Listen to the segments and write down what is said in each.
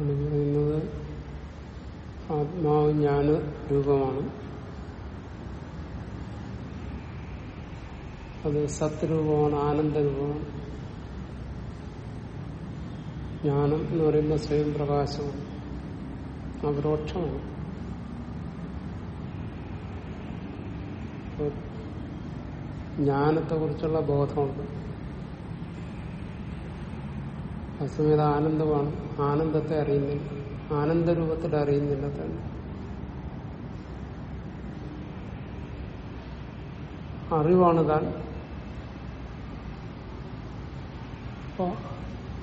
പറയുന്നത് ആത്മാവ് ജ്ഞാന രൂപമാണ്. അത് സത് രൂപമാണ് ആനന്ദ രൂപമാണ് ജ്ഞാനം എന്ന് പറയുന്ന സ്വയം പ്രകാശമാണ്. അപരോക്ഷമാണ് ജ്ഞാനത്തെ കുറിച്ചുള്ള ബോധമുണ്ട്. അസമയത്ത് ആനന്ദമാണ്. ആനന്ദത്തെ അറിയുന്നില്ല. ആനന്ദരൂപത്തിൽ അറിയുന്നില്ല തന്നെ. അറിവാണ് താൻ. അപ്പോ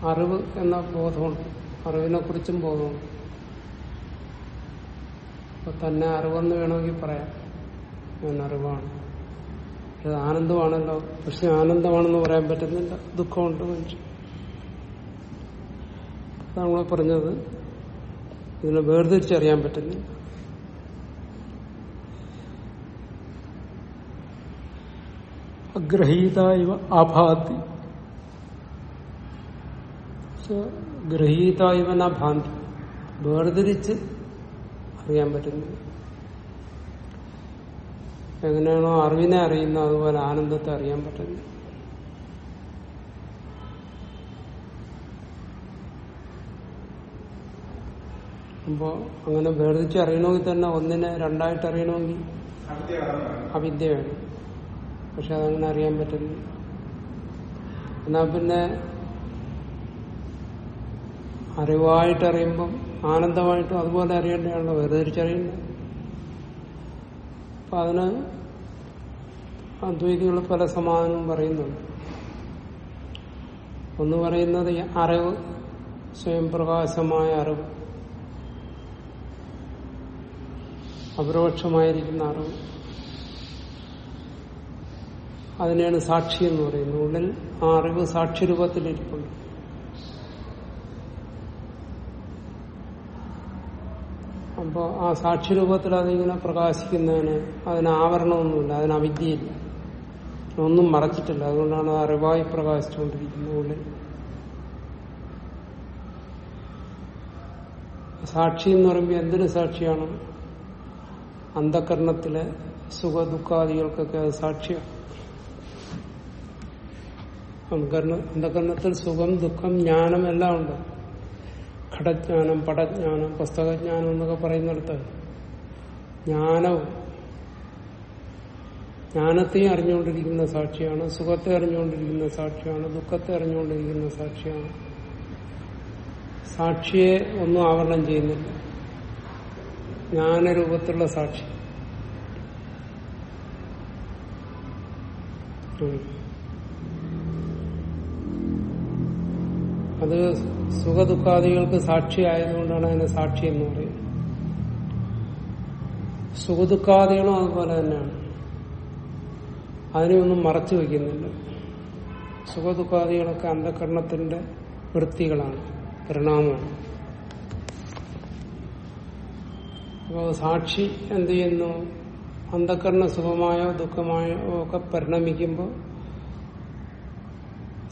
അറിവ് എന്ന ബോധമുണ്ട് അറിവിനെ കുറിച്ചും ബോധമുണ്ട് അപ്പൊ തന്നെ അറിവെന്ന് വേണമെങ്കിൽ പറയാം. ഞാൻ അറിവാണ് ആനന്ദമാണല്ലോ. പക്ഷെ ആനന്ദമാണെന്ന് പറയാൻ പറ്റുന്നില്ല. ദുഃഖമുണ്ട് മനുഷ്യൻ നമ്മളെ പറഞ്ഞത്? ഇതിനെ വേർതിരിച്ചറിയാൻ പറ്റുന്നില്ല അഗ്രഹീത ഇവ ആഭാതി ഗ്രഹീത ഇവൻ ഭാന്തി. വേർതിരിച്ച് അറിയാൻ പറ്റുന്നില്ല. എങ്ങനെയാണോ അറിവിനെ അറിയുന്ന അതുപോലെ ആനന്ദത്തെ അറിയാൻ പറ്റുന്നു അപ്പോ അങ്ങനെ വേർതിച്ച് അറിയണമെങ്കിൽ തന്നെ ഒന്നിനെ രണ്ടായിട്ട് അറിയണമെങ്കിൽ അവിദ്യ വേണം. പക്ഷെ അതങ്ങനെ അറിയാൻ പറ്റില്ല. എന്നാ പിന്നെ അറിവായിട്ട് അറിയുമ്പം ആനന്ദമായിട്ടും അതുപോലെ അറിയേണ്ടതാണല്ലോ വേർതിരിച്ചറിയണ്ടേ അപ്പൊ അതിന് അദ്വൈതികൾ പല സമാധാനവും പറയുന്നുണ്ട്. ഒന്ന് പറയുന്നത് അറിവ് സ്വയം പ്രകാശമായ അറിവ്. അപരോക്ഷമായിരിക്കുന്ന അറിവ് അതിനെയാണ് സാക്ഷി എന്ന് പറയുന്നത്. ഉള്ളിൽ ആ അറിവ് സാക്ഷി രൂപത്തിലിരിക്കുന്നു അപ്പോൾ ആ സാക്ഷി രൂപത്തിൽ അതിങ്ങനെ പ്രകാശിക്കുന്നതിന് അതിന് ആവരണമൊന്നുമില്ല അതിന് അവിദ്യയില്ല. ഒന്നും മറച്ചിട്ടില്ല. അതുകൊണ്ടാണ് ആ അറിവായി പ്രകാശിച്ചുകൊണ്ടിരിക്കുന്നത് ഉള്ളിൽ. സാക്ഷി എന്ന് പറയുമ്പോൾ എന്തിനു സാക്ഷിയാണ്? അന്ധകരണത്തിലെ സുഖ ദുഃഖാദികൾക്കൊക്കെ അത് സാക്ഷിയാണ്. അന്ധകരണത്തിൽ സുഖം ദുഃഖം ജ്ഞാനം എല്ലാം ഉണ്ട്. ഘടജ്ഞാനം പടജ്ഞാനം പുസ്തകജ്ഞാനം എന്നൊക്കെ പറയുന്നിടത്ത് ജ്ഞാനവും ജ്ഞാനത്തെ അറിഞ്ഞുകൊണ്ടിരിക്കുന്ന സാക്ഷിയാണ് സുഖത്തെ അറിഞ്ഞുകൊണ്ടിരിക്കുന്ന സാക്ഷിയാണ് ദുഃഖത്തെ അറിഞ്ഞുകൊണ്ടിരിക്കുന്ന സാക്ഷിയാണ്. സാക്ഷിയെ ഒന്നും ആവരണം ചെയ്യുന്നില്ല. ജ്ഞാനരൂപത്തിലുള്ള സാക്ഷി. അത് സുഖദുഃഖാദികൾക്ക് സാക്ഷിയായതുകൊണ്ടാണ് അതിനെ സാക്ഷി എന്ന് പറയുന്നത്. സുഖദുഃഖാദികളും അതുപോലെ തന്നെയാണ്. അതിനെ ഒന്നും മറച്ചു വയ്ക്കുന്നില്ല. സുഖദുഃഖാദികളൊക്കെ അന്ധകരണത്തിന്റെ വൃത്തികളാണ് പരിണാമമാണ്. അപ്പോൾ സാക്ഷി എന്ത് ചെയ്യുന്നു? അന്ധക്കരണ സുഖമായോ ദുഃഖമായോ ഒക്കെ പരിണമിക്കുമ്പോൾ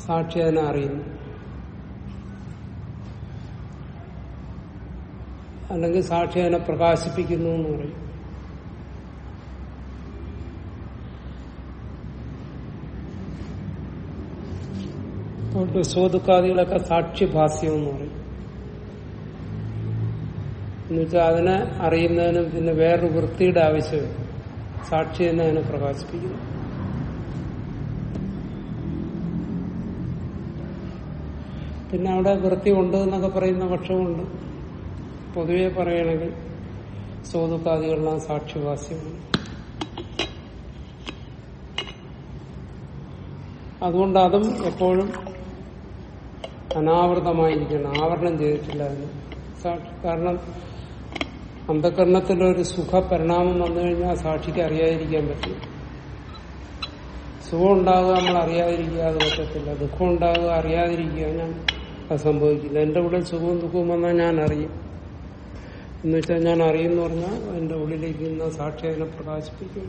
സാക്ഷി അതിനെ അറിയുന്നു. അല്ലെങ്കിൽ സാക്ഷി അതിനെ പ്രകാശിപ്പിക്കുന്നു എന്ന് പറയും. സ്വദുഃഖാദികളൊക്കെ സാക്ഷിഭാസ്യം എന്ന് പറയും. എന്നുവെച്ചാൽ അതിനെ അറിയുന്നതിന് പിന്നെ വേറൊരു വൃത്തിയുടെ ആവശ്യമില്ല സാക്ഷി തന്നെ അതിനെ പ്രകാശിപ്പിക്കുന്നു. പിന്നെ അവിടെ വൃത്തി ഉണ്ട് എന്നൊക്കെ പറയുന്ന പക്ഷമുണ്ട് പൊതുവെ പറയുകയാണെങ്കിൽ സ്വതുക്കാദികളെല്ലാം സാക്ഷിവാസ്യമാണ് അതുകൊണ്ട് അതും എപ്പോഴും അനാവൃതമായിരിക്കണം. ആവരണം ചെയ്തിട്ടില്ല അതിന് കാരണം അന്ധകരണത്തിലൊരു സുഖ പരിണാമം വന്നു കഴിഞ്ഞാൽ സാക്ഷിക്ക് അറിയാതിരിക്കാൻ പറ്റും സുഖം ഉണ്ടാകുക നമ്മൾ അറിയാതിരിക്കുക അത് പറ്റത്തില്ല. ദുഃഖം ഉണ്ടാകുക അറിയാതിരിക്കുക ഞാൻ അത് സംഭവിക്കില്ല. എന്റെ ഉള്ളിൽ സുഖവും ദുഃഖവും വന്നാൽ ഞാൻ അറിയും. എന്ന് വെച്ചാൽ ഞാൻ അറിയുമെന്ന് പറഞ്ഞാൽ എന്റെ ഉള്ളിലേക്ക് ഇന്ന് സാക്ഷി അതിനെ പ്രകാശിപ്പിക്കും.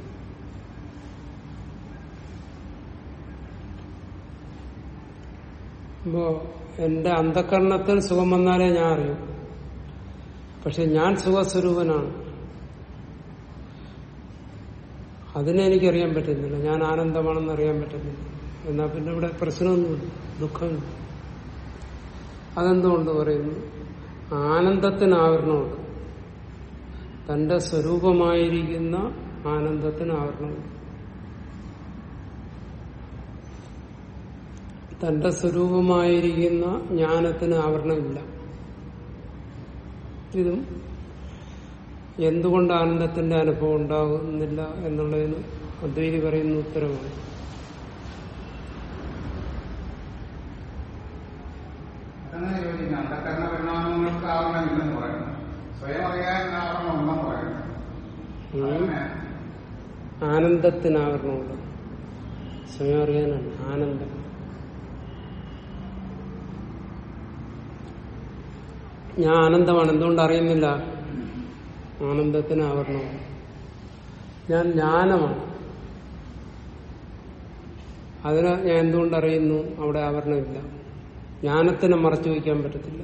അപ്പോ എന്റെ അന്ധകരണത്തിൽ സുഖം വന്നാലേ ഞാൻ അറിയൂ. പക്ഷെ ഞാൻ സുഖസ്വരൂപനാണ് അതിനെ എനിക്കറിയാൻ പറ്റുന്നില്ല. ഞാൻ ആനന്ദമാണെന്ന് അറിയാൻ പറ്റുന്നില്ല. എന്നാ പിന്നെ ഇവിടെ പ്രശ്നമൊന്നുമില്ല. ദുഃഖമില്ല. അതെന്തുകൊണ്ട് പറയുന്നു? ആനന്ദത്തിന് ആവരണമുണ്ട് തന്റെ സ്വരൂപമായിരിക്കുന്ന ആനന്ദത്തിന് ആവരണമുണ്ട് തന്റെ സ്വരൂപമായിരിക്കുന്ന ജ്ഞാനത്തിന് ആവരണമില്ല ഇതും എന്തുകൊണ്ട് ആനന്ദത്തിന്റെ അനുഭവം ഉണ്ടാകുന്നില്ല എന്നുള്ളതിന് അദ്വൈതി പറയുന്ന ഉത്തരവാണ് ആനന്ദത്തിനാവരണമുണ്ട് ആനന്ദത്തിന് ആവരണമുണ്ട്. സ്വയം അറിയാനാണ് ആനന്ദം. ഞാൻ ആനന്ദമാണ് എന്തുകൊണ്ട് അറിയുന്നില്ല? ആനന്ദത്തിന് ആവരണമാണ് ഞാൻ ജ്ഞാനമാണ്. അതിന് ഞാൻ എന്തുകൊണ്ട് അറിയുന്നു? അവിടെ ആവരണമില്ല. ജ്ഞാനത്തിനെ മറച്ചു വയ്ക്കാൻ പറ്റത്തില്ല.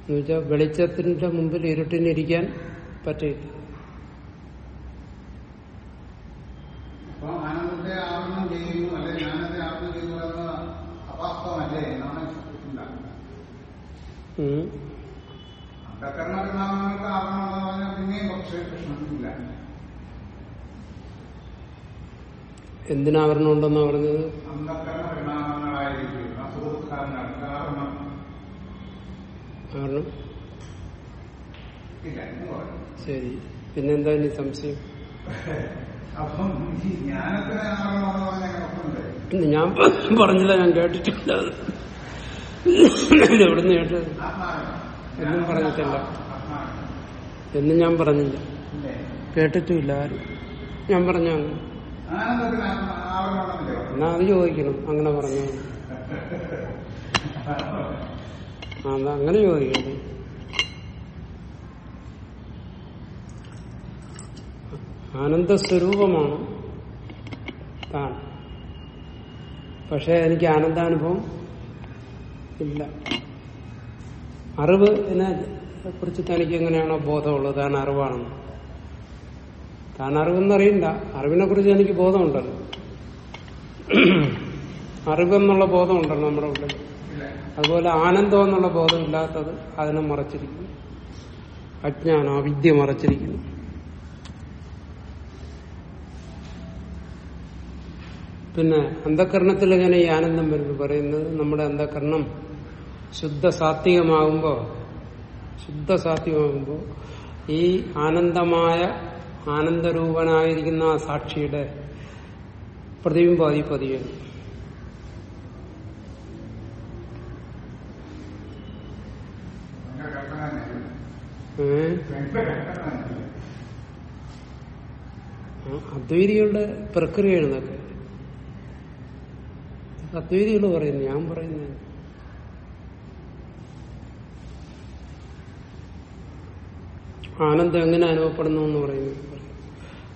എന്നുവെച്ചാൽ വെളിച്ചത്തിന്റെ മുമ്പിൽ ഇരുട്ടിനിരിക്കാൻ പറ്റില്ല അപ്പൊ ആനന്ദത്തെ ആവരണം ചെയ്യുന്നു അല്ലെ ജ്ഞാനത്തെ ആവരണം ചെയ്യുന്നു എന്ന അവാസ്തവമല്ലേ എന്നാണ് ചിന്ത ഉം. അന്ധകരണ പരിണാമങ്ങൾക്ക് ആവരണം എന്ന് പറഞ്ഞാൽ പിന്നെയും പക്ഷേ പ്രശ്നമില്ല എന്തിനാവരണം ഉണ്ടെന്നാ പറഞ്ഞത്? കാരണം? ശരി. പിന്നെന്താ ഇനി സംശയം? ഞാൻ പറഞ്ഞില്ല ഞാൻ കേട്ടിട്ടില്ല. അത്. എവിടുന്ന് കേട്ടത്? എന്നും പറഞ്ഞിട്ടില്ല. എന്നും ഞാൻ പറഞ്ഞില്ല. കേട്ടിട്ടില്ല കേട്ടിട്ടുമില്ല ആരും. ഞാൻ പറഞ്ഞു എന്നാ അത് ചോദിക്കണം. അങ്ങനെ പറഞ്ഞു. അത് അങ്ങനെ ചോദിക്കണം ആനന്ദസ്വരൂപമാണ് താൻ പക്ഷെ എനിക്ക് ആനന്ദാനുഭവം ഇല്ല. അറിവ് എന്നെ കുറിച്ച് തനിക്ക് എങ്ങനെയാണോ ബോധമുള്ളത്? താൻ അറിവാണെന്ന്. താൻ അറിവെന്നറിയില്ല അറിവിനെ കുറിച്ച് എനിക്ക് ബോധമുണ്ടല്ലോ. അറിവെന്നുള്ള ബോധമുണ്ടല്ലോ നമ്മുടെ ഉള്ളിൽ. അതുപോലെ ആനന്ദം എന്നുള്ള ബോധം ഇല്ലാത്തത് അതിനെ മറച്ചിരിക്കുന്നു. അജ്ഞാനം അവിദ്യ മറച്ചിരിക്കുന്നു. പിന്നെ അന്ധകരണത്തിൽ എങ്ങനെ ഈ ആനന്ദം വരുന്നു. പറയുന്നത് നമ്മുടെ അന്ധകരണം ശുദ്ധ സാത്വികമാകുമ്പോ ശുദ്ധ സാത്വികമാകുമ്പോ ഈ ആനന്ദമായ ആനന്ദരൂപനായിരിക്കുന്ന ആ സാക്ഷിയുടെ പ്രതിബിംബാതി പതിയാണ് അദ്വൈതികളുടെ പ്രക്രിയയാണ് ഇതൊക്കെ. അദ്വൈതികൾ പറയുന്നു ഞാൻ പറയുന്നത്. ആനന്ദം എങ്ങനെ അനുഭവപ്പെടുന്നു എന്ന് പറയുന്നു.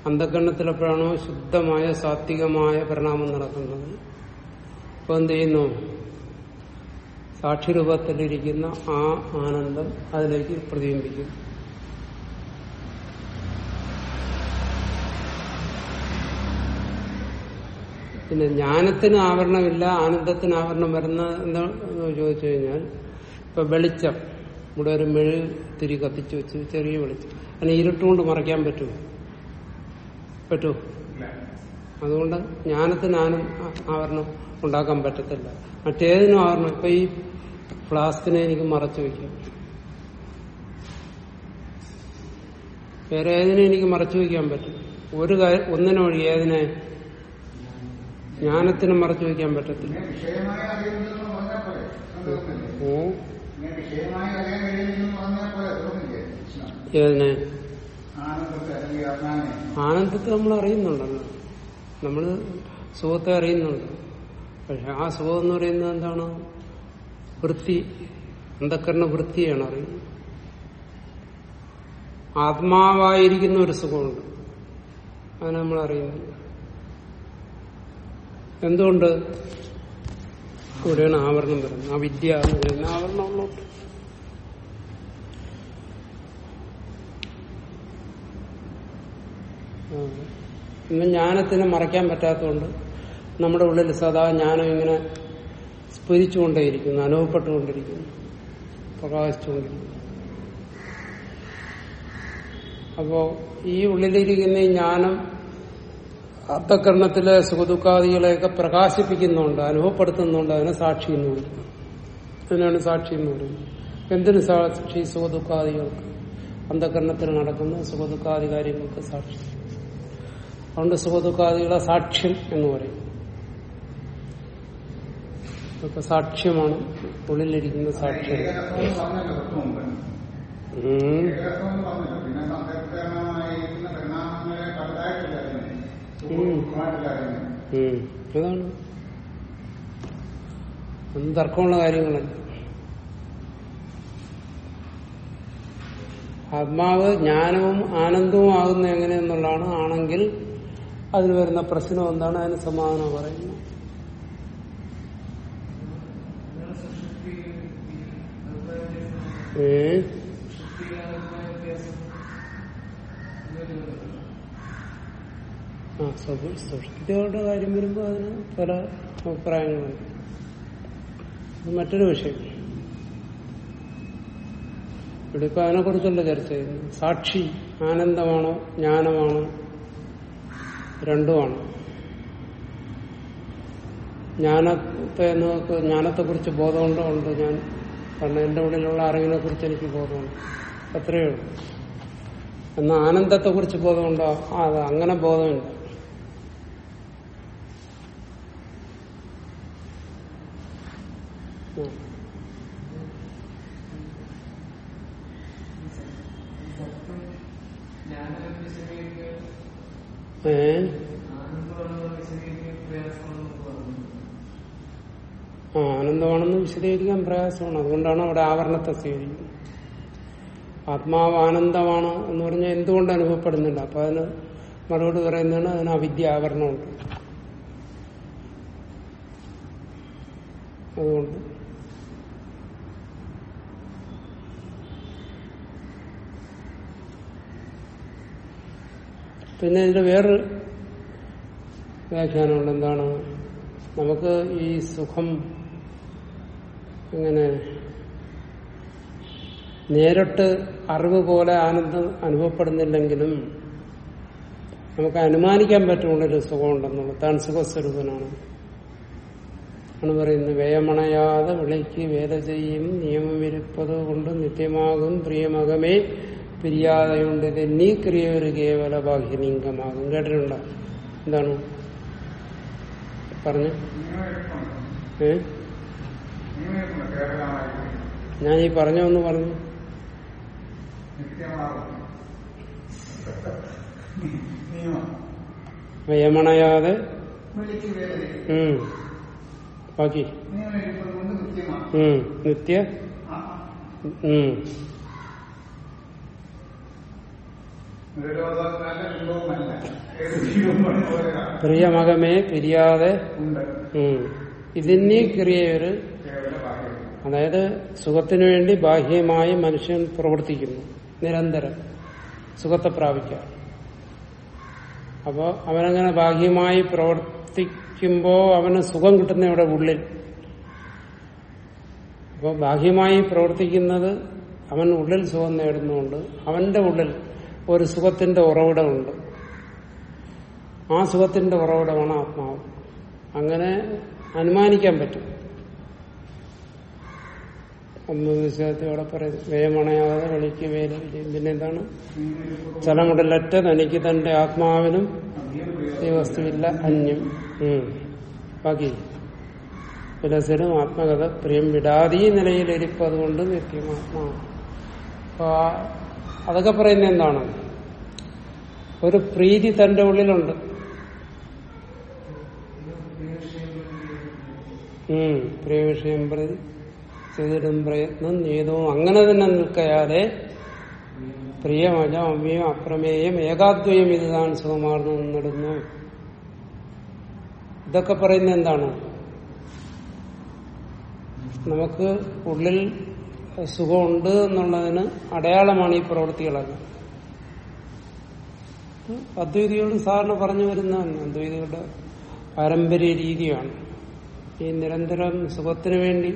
അന്ധകരണത്തിലെപ്പോഴാണോ ശുദ്ധമായ സാത്വികമായ പരിണാമം നടക്കുന്നത്? അപ്പൊ എന്ത് ചെയ്യുന്നു? സാക്ഷിരൂപത്തിലിരിക്കുന്ന ആ ആനന്ദം അതിലേക്ക് പ്രതിബിംബിക്കും. പിന്നെ ജ്ഞാനത്തിന് ആവരണമില്ല ആനന്ദത്തിന് ആവരണം വരുന്ന എന്ന് ചോദിച്ചു കഴിഞ്ഞാൽ ഇപ്പൊ വെളിച്ചം ഇവിടെ ഒരു മെഴു തിരി കത്തിച്ചു വെച്ച് ചെറിയ വെളിച്ചം. അതിനെ ഇരുട്ടുകൊണ്ട് മറയ്ക്കാൻ പറ്റുമോ? പറ്റുമോ അതുകൊണ്ട് ജ്ഞാനത്തിന് ആനം ആവരണം ഉണ്ടാക്കാൻ പറ്റത്തില്ല. മറ്റേതിനും ആവരണം. ഇപ്പൊ ഈ ഫ്ലാസ്കിനെ എനിക്ക് മറച്ചു വയ്ക്കാം. വേറെ ഏതിനെ എനിക്ക് മറച്ചു വയ്ക്കാൻ പറ്റും. ഒരു കാര്യം ഒന്നിനൊഴി ഏതിനെ ജ്ഞാനത്തിന് മറച്ചു വയ്ക്കാൻ പറ്റത്തില്ല. ഏതിനെ? ആനന്ദത്തെ നമ്മൾ അറിയുന്നുണ്ടല്ലോ. നമ്മൾ സുഖത്തെ അറിയുന്നുണ്ട്. പക്ഷെ ആ സുഖം എന്ന് പറയുന്നത് എന്താണ്? വൃത്തി. അന്ധക്കരണ വൃത്തിയാണ് അറിയുന്നത്. ആത്മാവായിരിക്കുന്ന ഒരു സുഖമുണ്ട്. അത് നമ്മൾ അറിയുന്നില്ല. എന്തുകൊണ്ട്? ഇവിടെയാണ് ആവരണം വരുന്നത്. ആ വിദ്യ എന്ന് ആവരണമുള്ളതുകൊണ്ട്. ഇന്ന് ജ്ഞാനത്തിന് മറയ്ക്കാൻ പറ്റാത്തതുകൊണ്ട് നമ്മുടെ ഉള്ളിൽ സദാ ജ്ഞാനം ഇങ്ങനെ സ്ഫുരിച്ചുകൊണ്ടേയിരിക്കുന്നു അനുഭവപ്പെട്ടുകൊണ്ടിരിക്കുന്നു പ്രകാശിച്ചുകൊണ്ടിരിക്കുന്നു. അപ്പോ ഈ ഉള്ളിലിരിക്കുന്ന ഈ ജ്ഞാനം അർത്ഥകരണത്തിലെ സുഖദുഃഖാദികളെയൊക്കെ പ്രകാശിപ്പിക്കുന്നുണ്ട് അനുഭവപ്പെടുത്തുന്നുണ്ട് അതിനെ സാക്ഷി എന്ന് പറയുന്നത് അതിനാണ് സാക്ഷി എന്ന് പറയുന്നത് എന്തിനു സാക്ഷി സുഖദുഃഖാദികൾക്ക്? അന്ധകരണത്തിൽ നടക്കുന്ന സുഖദുഃഖാദി സാക്ഷി. അതുകൊണ്ട് സുഖദുഃഖാദികളെ സാക്ഷ്യം എന്ന് പറയും. ഇതൊക്കെ സാക്ഷ്യമാണ്. ഉള്ളിലിരിക്കുന്ന സാക്ഷ്യം. അതാണ്. ഒന്നും തർക്കമുള്ള കാര്യങ്ങളല്ല ആത്മാവ് ജ്ഞാനവും ആനന്ദവും ആകുന്ന എങ്ങനെയെന്നുള്ളതാണ്. ആണെങ്കിൽ അതിന് വരുന്ന പ്രശ്നം എന്താണ് അതിന് സമാധാനം പറയുന്നത് ഏ? സൃഷ്ടികളുടെ കാര്യം വരുമ്പോൾ അതിന് പല അഭിപ്രായങ്ങളുണ്ട്. മറ്റൊരു വിഷയം. ഇവിടെ ഇപ്പൊ അതിനെ കുറിച്ചുള്ള ചർച്ച ചെയ്യുന്നു. സാക്ഷി ആനന്ദമാണോ ജ്ഞാനമാണോ രണ്ടുമാണ്. ജ്ഞാനത്തെ നമുക്ക് ജ്ഞാനത്തെ കുറിച്ച് ബോധമുണ്ടോ ഉണ്ട് ഞാൻ കാരണം എന്റെ ഉള്ളിലുള്ള അറിവിനെ കുറിച്ച് എനിക്ക് ബോധമുണ്ട്. അത്രയേ ഉള്ളൂ. എന്നാൽ ആനന്ദത്തെ കുറിച്ച് ബോധമുണ്ടോ? ആ അങ്ങനെ ബോധമില്ല ഉം. ഏ ആ ആനന്ദമാണെന്ന് വിശദീകരിക്കാൻ പ്രയാസമാണ്. അതുകൊണ്ടാണ് അവിടെ ആവരണത്തെ സ്വീകരിക്കുന്നത്. ആത്മാവ് ആനന്ദമാണ് എന്ന് പറഞ്ഞാൽ എന്തുകൊണ്ട് അനുഭവപ്പെടുന്നില്ല അപ്പൊ അതിന് മറുപടി പറയുന്നതാണ് അതിന് അവിദ്യ ആവരണമുണ്ട്. അതുകൊണ്ട് പിന്നെ ഇതിന്റെ വേറൊരു വ്യാഖ്യാനമുണ്ട്. എന്താണ്? നമുക്ക് ഈ സുഖം ഇങ്ങനെ നേരിട്ട് അറിവ് പോലെ ആനന്ദം അനുഭവപ്പെടുന്നില്ലെങ്കിലും നമുക്ക് അനുമാനിക്കാൻ പറ്റുള്ളൊരു സുഖമുണ്ടെന്നുള്ളു. താൻ സുഖസ്വരൂപനാണ്. ആണ് പറയുന്നത് വേയമണയാതെ വിളിക്ക് വേല ചെയ്യും നിയമമിരുപ്പത് കൊണ്ട് നിത്യമാകും പ്രിയമകമേ പിരിയാതെയുണ്ട് നീ ക്രിയ ഒരു കേവല ബാഹ്യലിംഗമാകും. കേട്ടിട്ടുണ്ടോ? എന്താണ്? പറഞ്ഞു. ഏ? ഞാൻ ഈ പറഞ്ഞ ഒന്ന് പറഞ്ഞു. യമണയാതെ ബാക്കി. നിത്യ? പ്രിയമകമേ പിരിയാതെ ഉണ്ട്. ക്രിയ ബാഹ്യം അതായത് സുഖത്തിനു വേണ്ടി ബാഹ്യമായി മനുഷ്യൻ പ്രവർത്തിക്കുന്നു. നിരന്തരം സുഖത്തെ പ്രാപിക്കാൻ. അപ്പോ അവനങ്ങനെ ബാഹ്യമായി പ്രവർത്തിക്കുമ്പോ അവന് സുഖം കിട്ടുന്ന ഇവിടെ ഉള്ളിൽ. അപ്പോൾ ബാഹ്യമായി പ്രവർത്തിക്കുന്നത് അവൻ ഉള്ളിൽ സുഖം നേടുന്നുണ്ട് അവന്റെ ഉള്ളിൽ ഒരു സുഖത്തിന്റെ ഉറവിടമുണ്ട് ആ സുഖത്തിന്റെ ഉറവിടമാണ് ആത്മാവ്. അങ്ങനെ അനുമാനിക്കാൻ പറ്റും. അന്ധവിശ്വാസത്തെ അവിടെ പറയുന്നു വേമണയാതെ വിജയം പിന്നെ എന്താണ്? ചലമുടലറ്റ തനിക്ക് തന്റെ ആത്മാവിനും ഈ വസ്തുവില്ല അന്യം. ബാക്കി. വിലസനും ആത്മകഥ പ്രിയം വിടാതീ നിലയിലിരിപ്പ് അതുകൊണ്ട് നിത്യമാത്മാവ് അപ്പൊ ആ- അതൊക്കെ പറയുന്ന എന്താണ്? ഒരു പ്രീതി തന്റെ ഉള്ളിലുണ്ട്. പ്രിയ വിഷയം പ്രതി ചെയ്തിടും പ്രയത്നം നീതവും അങ്ങനെ തന്നെ നിൽക്കയാതെ പ്രിയമജം അമ്യം അപ്രമേയം ഏകാദ്വയം ഇത് താൻ സുഖമാർന്നു നിന്നിടുന്നു ഇതൊക്കെ പറയുന്നത് എന്താണ്? നമുക്ക് ഉള്ളിൽ സുഖമുണ്ട് എന്നുള്ളതിന് അടയാളമാണ് ഈ പ്രവൃത്തികളൊക്കെ. അദ്വൈതികൾ സാറിന് പറഞ്ഞു വരുന്ന അദ്വൈതികളുടെ പാരമ്പര്യ രീതിയാണ്. ഈ നിരന്തരം സുഖത്തിന് വേണ്ടി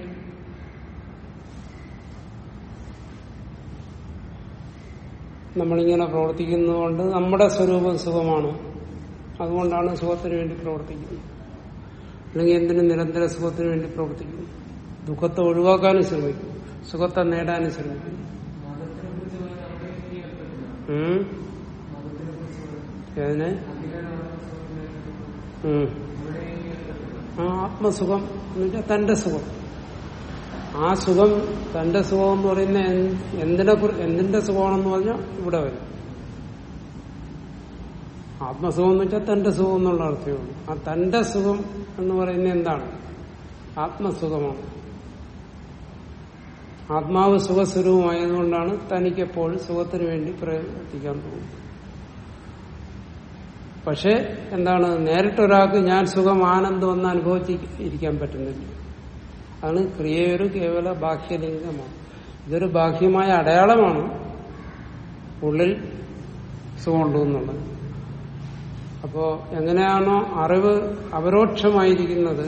നമ്മളിങ്ങനെ പ്രവർത്തിക്കുന്നതുകൊണ്ട് നമ്മുടെ സ്വരൂപം സുഖമാണ്. അതുകൊണ്ടാണ് സുഖത്തിന് വേണ്ടി പ്രവർത്തിക്കുന്നത്. അല്ലെങ്കിൽ എന്തിനും നിരന്തര സുഖത്തിന് വേണ്ടി പ്രവർത്തിക്കുന്നു. ദുഃഖത്തെ ഒഴിവാക്കാനും ശ്രമിക്കും സുഖത്തെ നേടാനും ശ്രമിക്കും. ഏതിനെ? ആത്മസുഖം എന്ന് വെച്ചാൽ തന്റെ സുഖം. ആ സുഖം തന്റെ സുഖം എന്ന് പറയുന്ന എന്ത്- എന്തിനെ എന്തിന്റെ സുഖമാണെന്ന് പറഞ്ഞാൽ ഇവിടെ വരും. ആത്മസുഖം എന്ന് വെച്ചാൽ തന്റെ സുഖം എന്നുള്ള അർത്ഥമാണ് ആ തന്റെ സുഖം എന്ന് പറയുന്നത് എന്താണ്? ആത്മസുഖമാണ്. ആത്മാവ് സുഖസ്വരൂപമായതുകൊണ്ടാണ് തനിക്കെപ്പോഴും സുഖത്തിന് വേണ്ടി പ്രവർത്തിക്കാൻ തോന്നുന്നത് പക്ഷെ എന്താണ്? നേരിട്ടൊരാൾക്ക് ഞാൻ സുഖം ആനന്ദം എന്ന് അനുഭവിച്ചിരിക്കാൻ പറ്റുന്നില്ല. അതാണ് ക്രിയയൊരു കേവല ബാഹ്യലിംഗമാണ്. ഇതൊരു ബാഹ്യമായ അടയാളമാണ് ഉള്ളിൽ സുഖമുണ്ടെന്നുള്ളത് അപ്പോ എങ്ങനെയാണോ അറിവ് അപരോക്ഷമായിരിക്കുന്നത്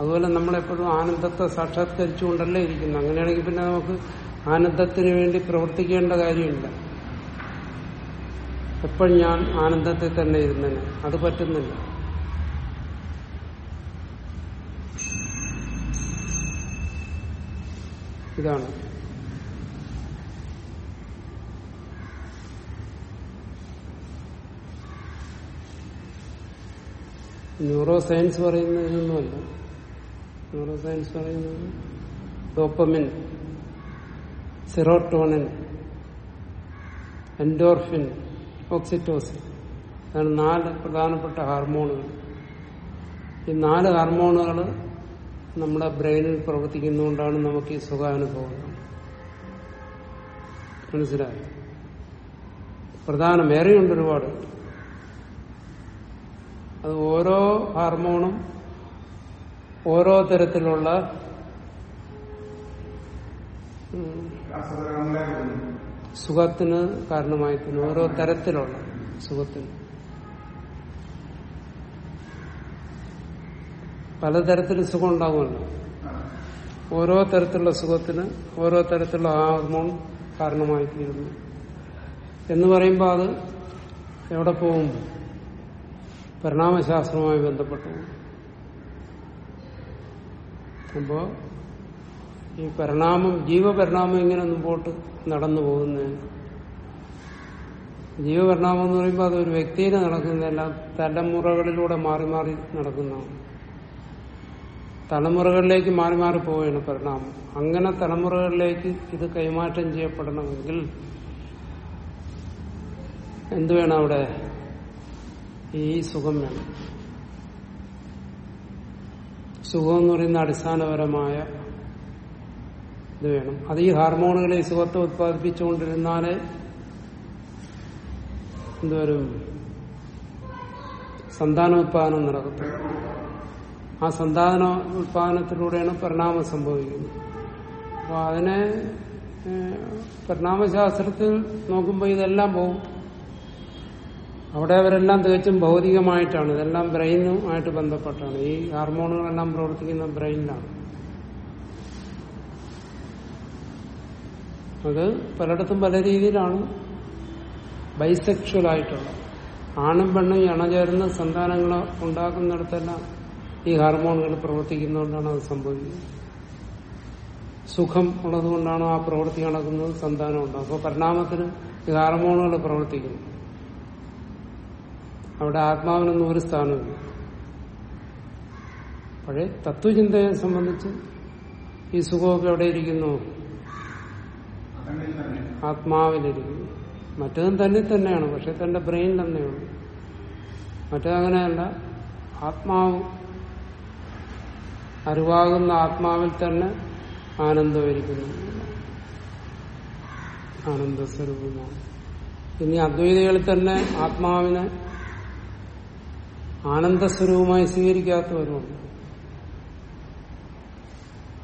അതുപോലെ നമ്മളെപ്പോഴും ആനന്ദത്തെ സാക്ഷാത്കരിച്ചുകൊണ്ടല്ലേ ഇരിക്കുന്നത്. അങ്ങനെയാണെങ്കിൽ പിന്നെ നമുക്ക് ആനന്ദത്തിന് വേണ്ടി പ്രവർത്തിക്കേണ്ട കാര്യമില്ല. എപ്പോഴും ഞാൻ ആനന്ദത്തിൽ തന്നെ ഇരുന്നേനെ അത് പറ്റുന്നില്ല. ഇതാണ്. ന്യൂറോ സയൻസ് പറയുന്നതിനൊന്നുമല്ല. ന്യൂറോ സയൻസ് പറയുന്നത് ഡോപ്പമിൻ സിറോട്ടോണിൻ എൻഡോർഫിൻ ഓക്സിറ്റോസിൻ അതാണ് നാല് പ്രധാനപ്പെട്ട ഹാർമോണുകൾ ഈ നാല് ഹാർമോണുകൾ നമ്മുടെ ബ്രെയിനിൽ പ്രവർത്തിക്കുന്നതുകൊണ്ടാണ് നമുക്ക് ഈ സുഖാനുഭവം. മനസ്സിലായി? പ്രധാനം ഒരുപാട്. അത് ഓരോ ഹാർമോണും ഓരോ തരത്തിലുള്ള സുഖത്തിന് കാരണമായി തന്നെ ഓരോ തരത്തിലുള്ള സുഖത്തിന്. പലതരത്തിൽ സുഖം ഉണ്ടാകുമല്ലോ ഓരോ തരത്തിലുള്ള സുഖത്തിന് ഓരോ തരത്തിലുള്ള ഹാർമോൺ കാരണമായി തീരുന്നു എന്ന് പറയുമ്പോൾ അത് എവിടെ പോകും? പരിണാമശാസ്ത്രവുമായി ബന്ധപ്പെട്ടു. അപ്പോ ഈ പരിണാമം ജീവപരിണാമം ഇങ്ങനെ മുമ്പോട്ട് നടന്നു പോകുന്നതിന് ജീവപരിണാമം എന്ന് പറയുമ്പോൾ അതൊരു വ്യക്തിയിൽ നടക്കുന്നതല്ല തലമുറകളിലൂടെ മാറി മാറി നടക്കുന്നതാണ്. തലമുറകളിലേക്ക് മാറി മാറി പോവുകയാണ് പരിണാമം. അങ്ങനെ തലമുറകളിലേക്ക് ഇത് കൈമാറ്റം ചെയ്യപ്പെടണമെങ്കിൽ എന്തു വേണം അവിടെ? ഈ സുഖം വേണം. സുഖം എന്ന് പറയുന്ന അടിസ്ഥാനപരമായ ഇത് വേണം. അത് ഈ ഹാർമോണുകളെ ഈ സുഖത്തെ ഉത്പാദിപ്പിച്ചുകൊണ്ടിരുന്നാലേ എന്തുവരും സന്താനോത്പാദനം നടക്കത്തുള്ളൂ. ആ സന്താന ഉത്പാദനത്തിലൂടെയാണ് പരിണാമം സംഭവിക്കുന്നത്. അപ്പൊ അതിനെ പരിണാമശാസ്ത്രത്തിൽ നോക്കുമ്പോൾ ഇതെല്ലാം പോകും അവിടെ അവരെല്ലാം തികച്ചും ഭൗതികമായിട്ടാണ്. ഇതെല്ലാം ബ്രെയിനുമായിട്ട് ബന്ധപ്പെട്ടാണ്. ഈ ഹാർമോണുകളെല്ലാം പ്രവർത്തിക്കുന്ന ബ്രെയിനിലാണ്. അത് പലയിടത്തും പല രീതിയിലാണ് ആയിട്ടുള്ളത് ആണും പെണ്ണും ഇണചേർന്ന് സന്താനങ്ങൾ ഉണ്ടാക്കുന്നിടത്തെല്ലാം ഈ ഹാർമോണുകൾ പ്രവർത്തിക്കുന്നതുകൊണ്ടാണ് അത് സംഭവിക്കുന്നത്. സുഖം ഉള്ളതുകൊണ്ടാണ് ആ പ്രവൃത്തി നടക്കുന്നത് സന്താനം ഉണ്ടാകും അപ്പോൾ പരിണാമത്തിന് ഈ ഹാർമോണുകൾ പ്രവർത്തിക്കുന്നു. അവിടെ ആത്മാവിനൊന്നും ഒരു സ്ഥാനമില്ല പഴയ തത്വചിന്തയെ സംബന്ധിച്ച് ഈ സുഖമൊക്കെ എവിടെ ഇരിക്കുന്നു? ആത്മാവിലിരിക്കുന്നു. മറ്റതും തന്നെ തന്നെയാണ് പക്ഷെ തന്റെ ബ്രെയിൻ തന്നെയുള്ളൂ. മറ്റതങ്ങനെയല്ല ആത്മാവ് അറിവാകുന്ന ആത്മാവിൽ തന്നെ ആനന്ദമായിരിക്കുന്നു ആനന്ദസ്വരൂപമാണ്. ഇനി അദ്വൈതകളിൽ തന്നെ ആത്മാവിനെ ആനന്ദസ്വരൂപമായി സ്വീകരിക്കാത്തവരുമുണ്ട്.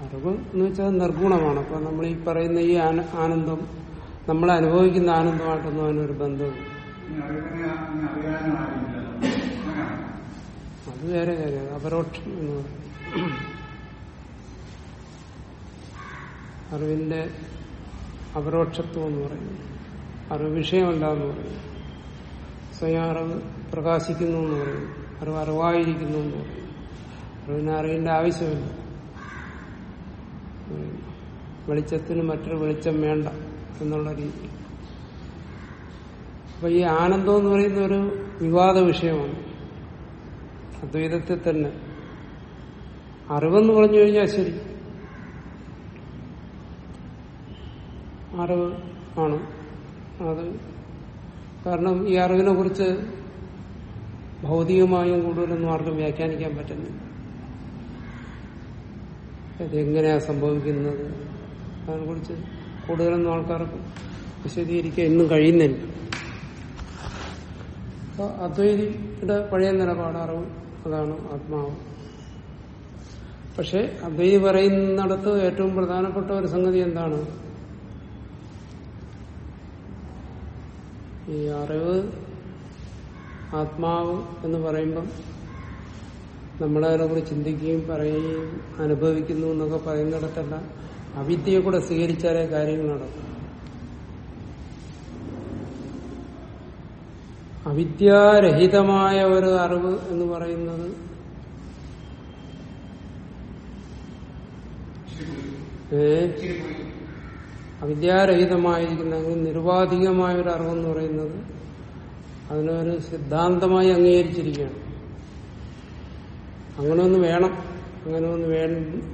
അറിവ് എന്ന് വെച്ചാൽ നിർഗുണമാണ്. അപ്പൊ നമ്മൾ ഈ പറയുന്ന ഈ ആനന്ദം നമ്മൾ അനുഭവിക്കുന്ന ആനന്ദമായിട്ടൊന്നും അതിനൊരു ബന്ധമില്ല അത് വേറെ കാര്യമാണ് അപരോക്ഷം എന്ന് പറയും. അറിവിന്റെ അപരോക്ഷത്വം എന്ന് പറയുന്നു. അറിവ് വിഷയമല്ല എന്ന് പറയുന്നു. സ്വയം അറിവ് പ്രകാശിക്കുന്നു എന്ന് പറയുന്നു. അറിവ് അറിവായിരിക്കുന്നു എന്ന് പറയുന്നു. അറിവിന് അറിവിന്റെ ആവശ്യമില്ല. വെളിച്ചത്തിന് മറ്റൊരു വെളിച്ചം വേണ്ട എന്നുള്ള രീതി അപ്പൊ ഈ ആനന്ദം എന്ന് പറയുന്ന ഒരു വിവാദ വിഷയമാണ്. അദ്വൈതത്തിൽ തന്നെ അറിവെന്ന് പറഞ്ഞു കഴിഞ്ഞാൽ ശരി. അറിവ് ആണ്. അത് കാരണം ഈ അറിവിനെ കുറിച്ച് ഭൗതികമായും കൂടുതലൊന്നും ആർക്കും വ്യാഖ്യാനിക്കാൻ പറ്റുന്നില്ല. അതെങ്ങനെയാ സംഭവിക്കുന്നത്? അതിനെക്കുറിച്ച് കൂടുതലൊന്നും ആൾക്കാർക്ക് വിശദീകരിക്കാൻ ഇന്നും കഴിയുന്നില്ല. അപ്പൊ അദ്വൈതിയുടെ പഴയ നിലപാട് അറിവ് അതാണ് ആത്മാവ്. പക്ഷെ അദ്വൈതി പറയുന്നിടത്ത് ഏറ്റവും പ്രധാനപ്പെട്ട ഒരു സംഗതി എന്താണ്? ഈ അറിവ് ആത്മാവ് എന്ന് പറയുമ്പം നമ്മളതിനെ കൂടി ചിന്തിക്കുകയും പറയുകയും അനുഭവിക്കുന്നു എന്നൊക്കെ പറയുന്നിടത്തല്ല അവിദ്യയെ കൂടെ സ്വീകരിച്ചാലേ കാര്യങ്ങൾ നടക്കും. അവിദ്യാരഹിതമായ ഒരു അറിവ് എന്ന് പറയുന്നത് അവിദ്യാരഹിതമായിരിക്കുന്നെങ്കിൽ നിരുപാധികമായ ഒരു അറിവെന്ന് പറയുന്നത് അതിനൊരു സിദ്ധാന്തമായി അംഗീകരിച്ചിരിക്കുകയാണ്. അങ്ങനെ ഒന്ന് വേണം. അങ്ങനെ ഒന്ന് വേ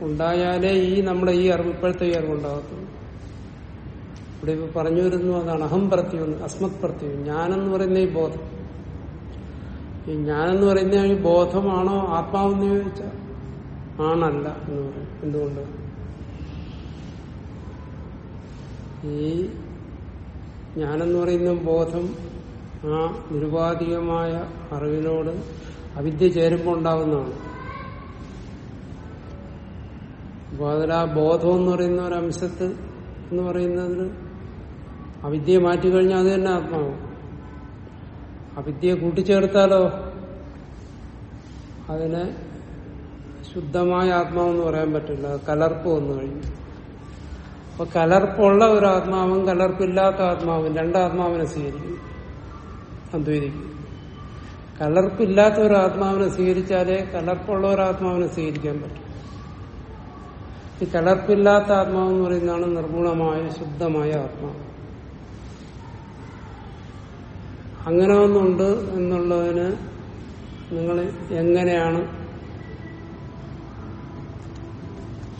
ഉണ്ടായാലേ ഈ നമ്മുടെ ഈ അറിവ് ഇപ്പോഴത്തെ ഈ അറിവുണ്ടാകത്തുള്ളൂ ഇവിടെ ഇപ്പൊ പറഞ്ഞു വരുന്നു അതാണ് അഹം പ്രത്യം അസ്മത് പ്രത്യം ഞാനെന്ന് പറയുന്ന ഈ ബോധം. ഈ ഞാനെന്ന് പറയുന്ന ഈ ബോധമാണോ ആത്മാവെന്ന് ചോദിച്ചാൽ ആണല്ല എന്ന് പറയും. എന്തുകൊണ്ട്? ഈ ഞാനെന്ന് പറയുന്ന ബോധം ആ നിരുപാധികമായ അറിവിനോട് അവിദ്യ ചേരുമ്പോൾ ഉണ്ടാകുന്നതാണ് അപ്പൊ അതിൽ ആ ബോധം എന്ന് പറയുന്ന ഒരു അംശത്ത് എന്ന് പറയുന്നതിന് അവിദ്യയെ മാറ്റിക്കഴിഞ്ഞാൽ അത് തന്നെ ആത്മാവും. അവിദ്യയെ കൂട്ടിച്ചേർത്താലോ? അതിനെ ശുദ്ധമായ ആത്മാവെന്ന് പറയാൻ പറ്റില്ല. കലർപ്പ് വന്നു കഴിഞ്ഞു. അപ്പൊ കലർപ്പുള്ള ഒരു ആത്മാവും കലർപ്പില്ലാത്ത ആത്മാവും രണ്ടാത്മാവിനെ സ്വീകരിക്കും. അദ്വൈതിക്കും. കലർപ്പില്ലാത്ത ഒരു ആത്മാവിനെ സ്വീകരിച്ചാലേ കലർപ്പുള്ള ഒരു ആത്മാവിനെ സ്വീകരിക്കാൻ പറ്റും. ഈ കലർപ്പില്ലാത്ത ആത്മാവ് എന്ന് പറയുന്നതാണ് നിർഗുണമായ ശുദ്ധമായ ആത്മാവ്. അങ്ങനെ ഒന്നുണ്ട് എന്നുള്ളതിന് നിങ്ങൾ എങ്ങനെയാണ്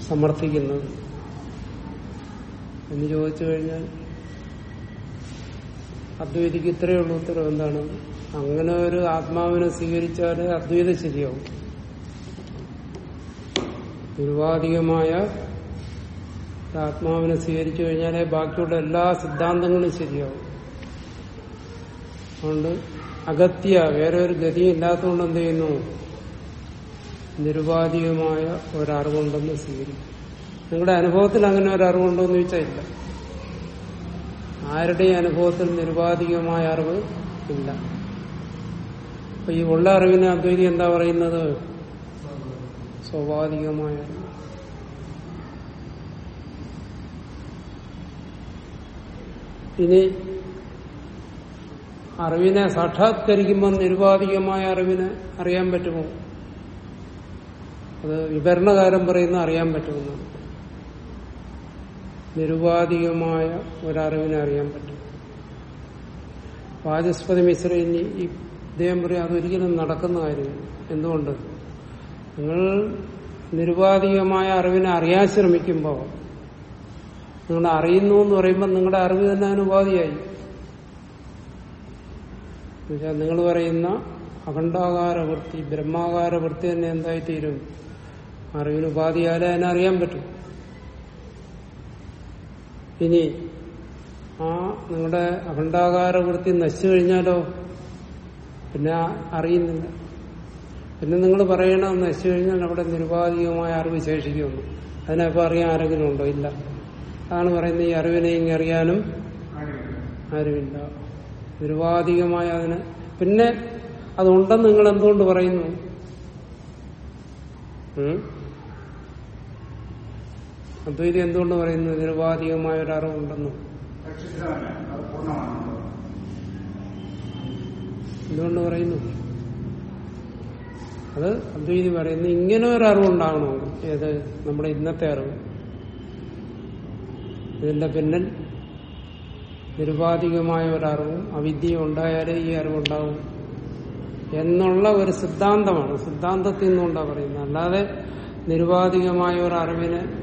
സമർത്ഥിക്കുന്നത്? എന്ന് ചോദിച്ചു കഴിഞ്ഞാൽ അദ്വൈതിക്ക് ഇത്രയേ ഉള്ളൂ ഉത്തരവ് എന്താണ്? അങ്ങനെ ഒരു ആത്മാവിനെ സ്വീകരിച്ചാൽ അദ്വൈത ശരിയാവും. ഒരു ആത്മാവിനെ സ്വീകരിച്ചു കഴിഞ്ഞാലേ ബാക്കിയുള്ള എല്ലാ സിദ്ധാന്തങ്ങളും ശരിയാവും. അതുകൊണ്ട് അഗത്യ വേറെ ഒരു ഗതിയും ഇല്ലാത്തതുകൊണ്ട് എന്ത് ചെയ്യുന്നു? നിരുപാധികമായ ഒരറിവുണ്ടെന്ന് സ്വീകരിക്കും നിങ്ങളുടെ അനുഭവത്തിൽ അങ്ങനെ ഒരു അറിവുണ്ടോ എന്ന് ചോദിച്ചാൽ ഇല്ല. ആരുടെയും അനുഭവത്തിൽ നിരുപാധികമായ അറിവ് ഇല്ല. അപ്പൊ ഈ ഉള്ള അറിവിനെ അദ്വൈതി എന്താ പറയുന്നത്? സ്വാഭാവികമായ ഇനി അറിവിനെ സാക്ഷാത്കരിക്കുമ്പോൾ നിരുപാധികമായ അറിവിനെ അറിയാൻ പറ്റുമോ? അത് വിവരണകാരം പറയുന്ന അറിയാൻ പറ്റുമെന്നാണ്. നിരുപാധികമായ ഒരറിവിനെ അറിയാൻ പറ്റും. വാചസ്പതി മിശ്ര ഇനി ഈ ഇദ്ദേഹം പറയും അതൊരിക്കലും നടക്കുന്ന കാര്യമില്ല എന്തുകൊണ്ട്? നിങ്ങൾ നിരുപാധികമായ അറിവിനെ അറിയാൻ ശ്രമിക്കുമ്പോൾ നിങ്ങൾ അറിയുന്നു എന്ന് പറയുമ്പോൾ നിങ്ങളുടെ അറിവ് തന്നെ ഉപാധിയായി എന്നുവെച്ചാൽ നിങ്ങൾ പറയുന്ന അഖണ്ഡാകാര വൃത്തി ബ്രഹ്മാകാര വൃത്തി തന്നെ എന്തായിത്തീരും? അറിവിന് ഉപാധിയായാലേ അതിനെ അറിയാൻ പറ്റും. ഇനി ആ നിങ്ങളുടെ അഖണ്ഡാകാര വൃത്തി നശിച്ചു കഴിഞ്ഞാലോ? പിന്നെ അറിയുന്നില്ല. പിന്നെ നിങ്ങൾ പറയണം നശിച്ചു കഴിഞ്ഞാൽ അവിടെ നിരുപാധികമായ അറിവ് ശേഷിക്കുന്നു അതിനപ്പോൾ അറിയാൻ ആരെങ്കിലും ഉണ്ടോ? ഇല്ല. അതാണ് പറയുന്നത് ഈ അറിവിനെ ഇങ്ങനെ അറിയാനും ആരുമില്ല. നിരുപാധികമായ അതിന് പിന്നെ അതുണ്ടെന്ന് നിങ്ങൾ എന്തുകൊണ്ട് പറയുന്നു? അദ്വൈതി എന്തുകൊണ്ട് പറയുന്നു? നിരുപാധികമായ ഒരു അറിവുണ്ടെന്ന്. എന്തുകൊണ്ട് പറയുന്നു? അത് അദ്വൈതി പറയുന്നു ഇങ്ങനെ ഒരു അറിവുണ്ടാകണോ? ഏത്? നമ്മുടെ ഇന്നത്തെ അറിവ്. ഇതിന്റെ പിന്നിൽ നിരുപാധികമായ ഒരറിവും അവിദ്യ ഉണ്ടായാലേ ഈ അറിവുണ്ടാവും എന്നുള്ള ഒരു സിദ്ധാന്തമാണ്. സിദ്ധാന്തത്തിൽ നിന്നുകൊണ്ടാണ് പറയുന്നത്. അല്ലാതെ നിരുപാധികമായ ഒരു അറിവിനെ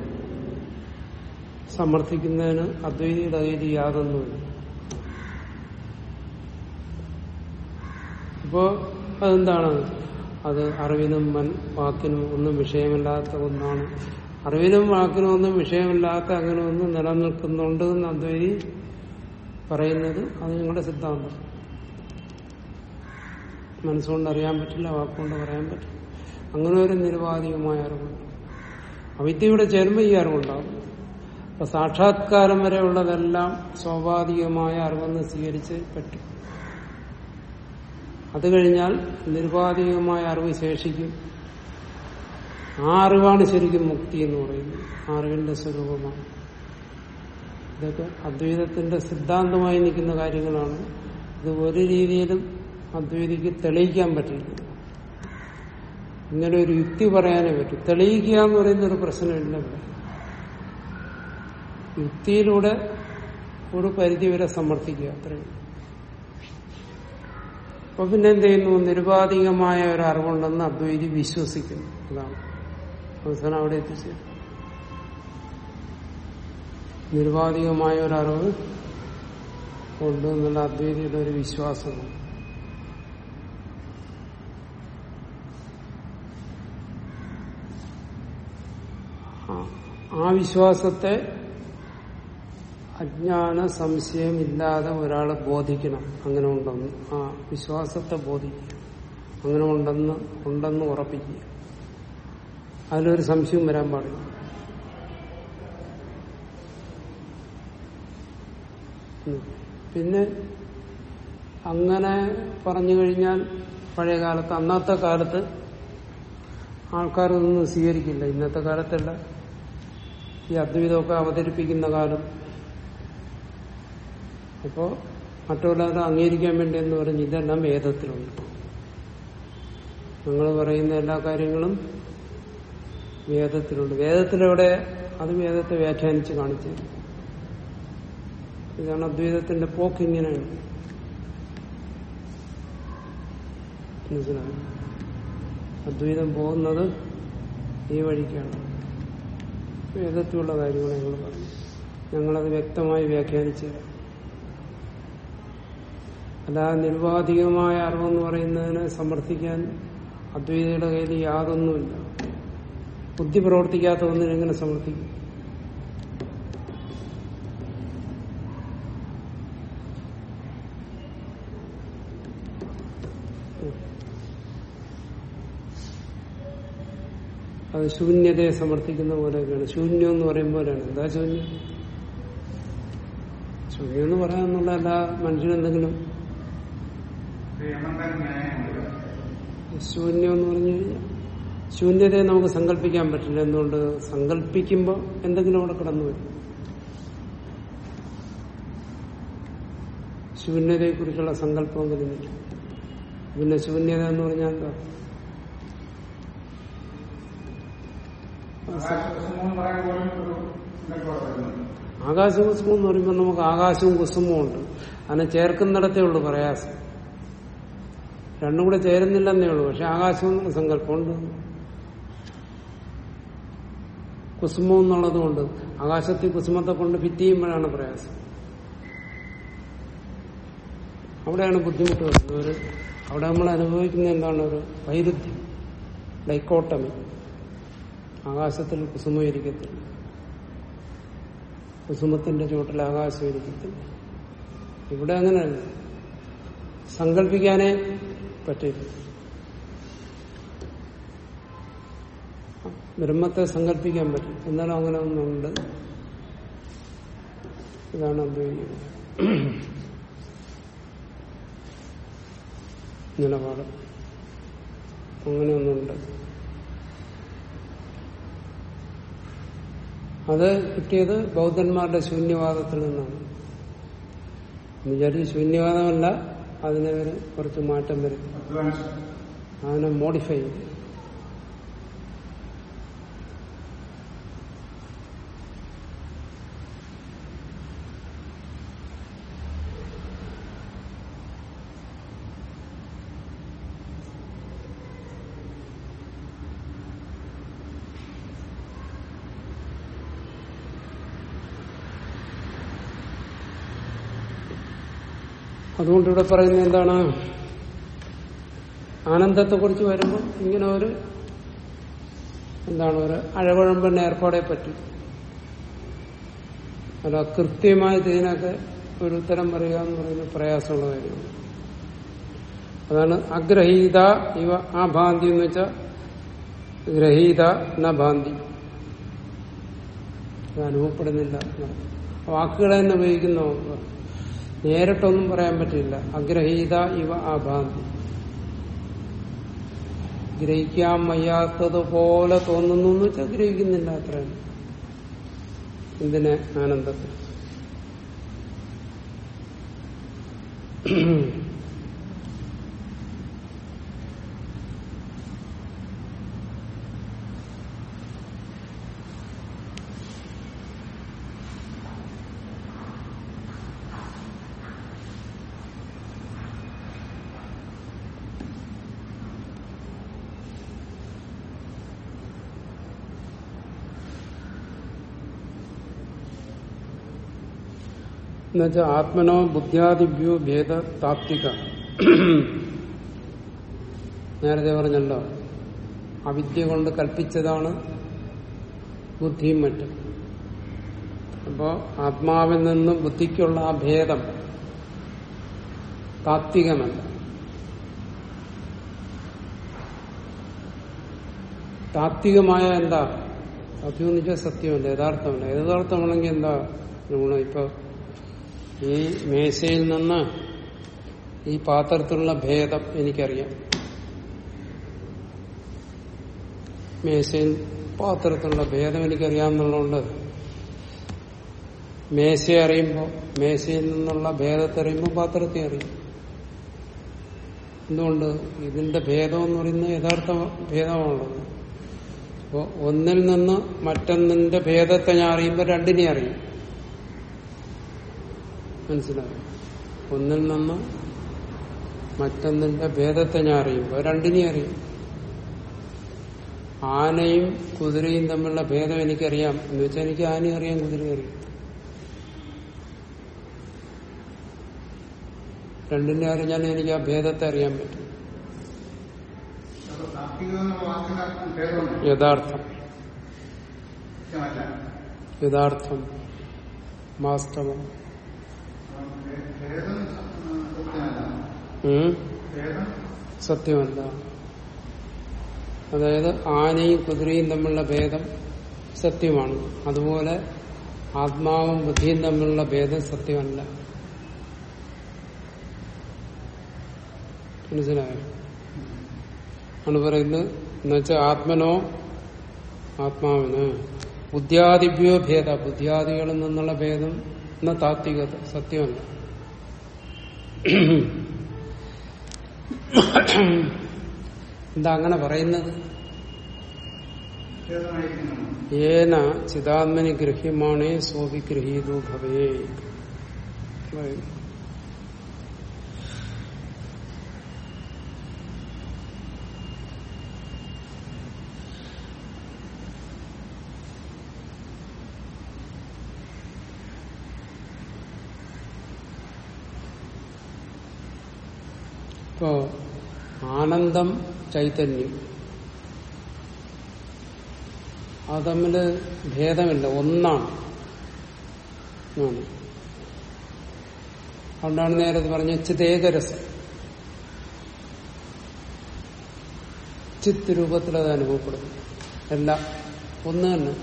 സമർത്ഥിക്കുന്നതിന് അദ്വൈതിയുടെ കയ്യിൽ യാതൊന്നുമില്ല. അപ്പോ അതെന്താണ്? അത് അറിവിനും മൻ- വാക്കിനും ഒന്നും വിഷയമില്ലാത്ത ഒന്നാണ്. അറിവിനും വാക്കിനും ഒന്നും വിഷയമില്ലാത്ത അങ്ങനെ ഒന്നും നിലനിൽക്കുന്നുണ്ട് എന്ന് അദ്വൈതി പറയുന്നത് അത് നിങ്ങളുടെ സിദ്ധാന്തം. മനസ്സുകൊണ്ട് അറിയാൻ പറ്റില്ല വാക്കുകൊണ്ട് പറയാൻ പറ്റില്ല. അങ്ങനെ ഒരു നിരുപാധികമായ അറിവുണ്ട് അവിദ്യയുടെ ചേരുമ്പോൾ ഈ അറിവുണ്ടാകും. അപ്പൊ സാക്ഷാത്കാരം വരെയുള്ളതെല്ലാം സ്വാഭാവികമായ അറിവെന്ന് സ്വീകരിച്ച് പറ്റും അത് കഴിഞ്ഞാൽ നിരുപാധികമായ അറിവ് ശേഷിക്കും. ആ അറിവാണ് ശരിക്കും മുക്തി എന്ന് പറയുന്നത്. അറിവിന്റെ സ്വരൂപമാണ്. ഇതൊക്കെ അദ്വൈതത്തിന്റെ സിദ്ധാന്തമായി നിൽക്കുന്ന കാര്യങ്ങളാണ്. ഇത് ഒരു രീതിയിലും അദ്വൈതിക്ക് തെളിയിക്കാൻ പറ്റില്ല. ഇങ്ങനെ ഒരു യുക്തി പറയാനേ പറ്റും. തെളിയിക്കുക എന്ന് പറയുന്ന ഒരു പ്രശ്നമില്ല ഇവിടെ. യുക്തിയിലൂടെ ഒരു പരിധി വരെ സമർത്ഥിക്കുക അത്രയും അപ്പൊ പിന്നെ എന്ത് ചെയ്യുന്നു? നിരുപാധികമായ ഒരു അറിവുണ്ടെന്ന് അദ്വൈതി വിശ്വസിക്കുന്നു. അതാണ്. അവസാനം അവിടെ എത്തിച്ചു. നിരുപാധികമായ ഒരു അറിവ് ഉണ്ട് എന്നുള്ള അദ്വൈതിയുടെ ഒരു വിശ്വാസമാണ് ആ വിശ്വാസത്തെ അജ്ഞാന സംശയമില്ലാതെ ഒരാളെ ബോധിക്കണം. അങ്ങനെ ഉണ്ടെന്ന് ആ വിശ്വാസത്തെ ബോധിക്കുക അങ്ങനെ ഉണ്ടെന്ന് ഉണ്ടെന്ന് ഉറപ്പിക്കുക. അതിലൊരു സംശയം വരാൻ പാടില്ല. പിന്നെ അങ്ങനെ പറഞ്ഞു കഴിഞ്ഞാൽ പഴയ കാലത്ത് അന്നത്തെ കാലത്ത് ആൾക്കാർ ഇതൊന്നും സ്വീകരിക്കില്ല. ഇന്നത്തെ കാലത്തല്ല. ഈ അദ്വൈതമൊക്കെ അവതരിപ്പിക്കുന്ന കാലം. അപ്പോ മറ്റുള്ളവരെ അംഗീകരിക്കാൻ വേണ്ടി എന്ന് പറഞ്ഞ് ഇതെല്ലാം വേദത്തിലുണ്ട്. നിങ്ങൾ പറയുന്ന എല്ലാ കാര്യങ്ങളും വേദത്തിലുണ്ട്. വേദത്തിലെവിടെ അത് വേദത്തെ വ്യാഖ്യാനിച്ച് കാണിച്ചു ഇതാണ് അദ്വൈതത്തിന്റെ പോക്ക് ഇങ്ങനെയാണ്. മനസ്സിലായി? അദ്വൈതം പോകുന്നത് ഈ വഴിക്കാണ്. വേദത്തിലുള്ള കാര്യങ്ങൾ ഞങ്ങൾ പറഞ്ഞു. ഞങ്ങളത് വ്യക്തമായി വ്യാഖ്യാനിച്ചു. അല്ലാതെ നിർവാധികമായ അറിവെന്ന് പറയുന്നതിനെ സമർത്ഥിക്കാൻ അദ്വൈതയുടെ കയ്യിൽ യാതൊന്നുമില്ല. ബുദ്ധി പ്രവർത്തിക്കാത്ത ഒന്നിനെ എങ്ങനെ സമർത്ഥിക്കും? അത് ശൂന്യതയെ സമർത്ഥിക്കുന്ന പോലെയൊക്കെയാണ്. ശൂന്യം എന്ന് പറയും പോലെയാണ് എന്താ ശൂന്യം? ശൂന്യം എന്ന് പറയാന്നുള്ള എല്ലാ മനുഷ്യനെന്തെങ്കിലും ശൂന്യം എന്ന് പറഞ്ഞു കഴിഞ്ഞാൽ ശൂന്യതയെ നമുക്ക് സങ്കല്പിക്കാൻ പറ്റില്ല. എന്തുകൊണ്ട്? സങ്കല്പിക്കുമ്പോൾ എന്തെങ്കിലും അവിടെ കടന്നു വരും. ശൂന്യതയെ കുറിച്ചുള്ള സങ്കല്പം വരുന്നില്ല പിന്നെ ശൂന്യത എന്ന് പറഞ്ഞാൽ എന്താ? ആകാശം എന്ന് പറയുമ്പോൾ നമുക്ക് ആകാശവും കുസുമവും ഉണ്ട്. അതിനെ ചേർക്കുന്നിടത്തേ ഉള്ളൂ പ്രയാസം. രണ്ടും കൂടെ ചേരുന്നില്ലെന്നേ ഉള്ളൂ. പക്ഷെ ആകാശം എന്നുള്ള സങ്കല്പമുണ്ട്. കുസുമം എന്നുള്ളതുകൊണ്ട് ആകാശത്തിൽ കുസുമത്തെ കൊണ്ട് ഫിറ്റ് ചെയ്യുമ്പോഴാണ് പ്രയാസം. അവിടെയാണ് ബുദ്ധിമുട്ട് വരുന്നത്. ഒരു അവിടെ നമ്മൾ അനുഭവിക്കുന്ന എന്താണ്? ഒരു വൈരുദ്ധ്യം ഡൈക്കോട്ടമി. ആകാശത്തിൽ കുസുമം ഇരിക്കത്തില്ല. കുസുമത്തിന്റെ ചുവട്ടിൽ ആകാശം ഇരിക്കത്തില്ല. ഇവിടെ അങ്ങനെയല്ല. സങ്കല്പിക്കാനേ പറ്റില്ല ബ്രഹ്മത്തെ സങ്കല്പിക്കാൻ പറ്റും. എന്നാലും അങ്ങനെ ഒന്നുണ്ട്. ഇതാണ് അദ്വൈതിയുടെ നിലപാട്. അങ്ങനെ ഒന്നുണ്ട്. അത് കിട്ടിയത് ബൗദ്ധന്മാരുടെ ശൂന്യവാദത്തിൽ നിന്നാണ്. വിചാരിച്ച് ശൂന്യവാദമല്ല അതിനെ കുറച്ച് മാറ്റം വരും. അതിനെ മോഡിഫൈ ചെയ്തു. അതുകൊണ്ട് ഇവിടെ പറയുന്നത് എന്താണ് ആനന്ദത്തെ കുറിച്ച് വരുമ്പോൾ ഇങ്ങനെ ഒരു എന്താണ് ഒരു അഴകുഴമ്പെണ്ണ ഏർപ്പാടെ പറ്റി അല്ല കൃത്യമായിട്ട് ഇതിനൊക്കെ ഒരു ഉത്തരം പറയുക എന്ന് പറയുന്നത് പ്രയാസമുള്ള കാര്യമാണ് അതാണ് അഗ്രഹീത ഇവ ആ ഭാന്തി എന്ന് വെച്ചാൽ ഗ്രഹീത ന ഭാന്തി അനുഭവപ്പെടുന്നില്ല. വാക്കുകളെ തന്നെ ഉപയോഗിക്കുന്ന. നേരിട്ടൊന്നും പറയാൻ പറ്റില്ല. അഗ്രഹീത ഇവ അഭാന്തി ഗ്രഹിക്കാൻ ഗ്രഹിക്കാൻ വയ്യാത്തതുപോലെ തോന്നുന്നു എന്ന് വെച്ചാൽ ഗ്രഹിക്കുന്നില്ല അത്രയാണ് എന്തിനെ ആനന്ദത്തെ എന്നുവെച്ചാൽ ആത്മനോ ബുദ്ധ്യാദിഭ്യോ ഭേദ താത്വിക നേരത്തെ പറഞ്ഞല്ലോ അവിദ്യ കൊണ്ട് കൽപ്പിച്ചതാണ് ബുദ്ധിയും മറ്റും. അപ്പോ ആത്മാവിൽ നിന്നും ബുദ്ധിക്കുള്ള ആ ഭേദം താത്വികമല്ല. താത്വികമായ എന്താ? സത്യം എന്ന് വെച്ചാൽ സത്യമല്ല യഥാർത്ഥമല്ല. യഥാർത്ഥമാണെങ്കിൽ എന്താ? ഇപ്പൊ ഈ മേശയിൽ നിന്ന് ഈ പാത്രത്തിലുള്ള ഭേദം എനിക്കറിയാം. മേശയിൽ പാത്രത്തിലുള്ള ഭേദം എനിക്കറിയാമെന്നുള്ളതുകൊണ്ട് മേശയെ അറിയുമ്പോൾ മേശയിൽ നിന്നുള്ള ഭേദത്തെ അറിയുമ്പോൾ പാത്രത്തെ അറിയും. എന്തുകൊണ്ട്? ഇതിന്റെ ഭേദം എന്ന് പറയുന്നത് യഥാർത്ഥ ഭേദമാണുള്ളത് അപ്പോൾ ഒന്നിൽ നിന്ന് മറ്റൊന്നിന്റെ ഭേദത്തെ ഞാൻ അറിയുമ്പോൾ രണ്ടിനെ അറിയും. മനസ്സിലായോ. ഒന്നിൽ നിന്ന് മറ്റൊന്നിന്റെ ഭേദത്തെ ഞാൻ അറിയും രണ്ടിനെ അറിയും. ആനയും കുതിരയും തമ്മിലുള്ള ഭേദം എനിക്കറിയാം. എന്ന് വെച്ചാൽ എനിക്ക് ആനയും അറിയാം കുതിരയും അറിയാം. രണ്ടിനെ അറിഞ്ഞാൽ എനിക്ക് ആ ഭേദത്തെ അറിയാൻ പറ്റും. യഥാർത്ഥം. യഥാർത്ഥം. വാസ്തവം അപ്പം ഭേ- ഭേദം സ- സത്യമല്ല ഉം? ഭേദം സത്യമല്ല അതായത് ആനയും കുതിരയും തമ്മിലുള്ള ഭേദം സത്യമാണ്. അതുപോലെ ആത്മാവും ബുദ്ധിയും തമ്മിലുള്ള ഭേദം സത്യമല്ല. മനസ്സിലായോ? ആണ് പറയുന്നത് എന്നുവെച്ചാൽ ആത്മനോ ആത്മാവിന് ബുദ്ധ്യാദിഭ്യോ ഭേദ. ബുദ്ധ്യാദികളിൽ നിന്നുള്ള ഭേദം എന്ന താത്വികത സത്യമല്ല. എന്താ അങ്ങനെ പറയുന്നത്? ഏന ചിതാത്മനി ഗൃഹ്യമാണേ സോപി ഗൃഹീതോ ഭവേ. ഇപ്പോ ആനന്ദം ചൈതന്യം. അത് തമ്മിൽ ഭേദമില്ല. ഒന്നാണ്. അതുകൊണ്ടാണ് നേരത്തെ പറഞ്ഞ ചിതേകരസം. ചിത്ത് രൂപത്തിൽ അത് അനുഭവപ്പെടും എല്ലാം ഒന്ന് തന്നെ.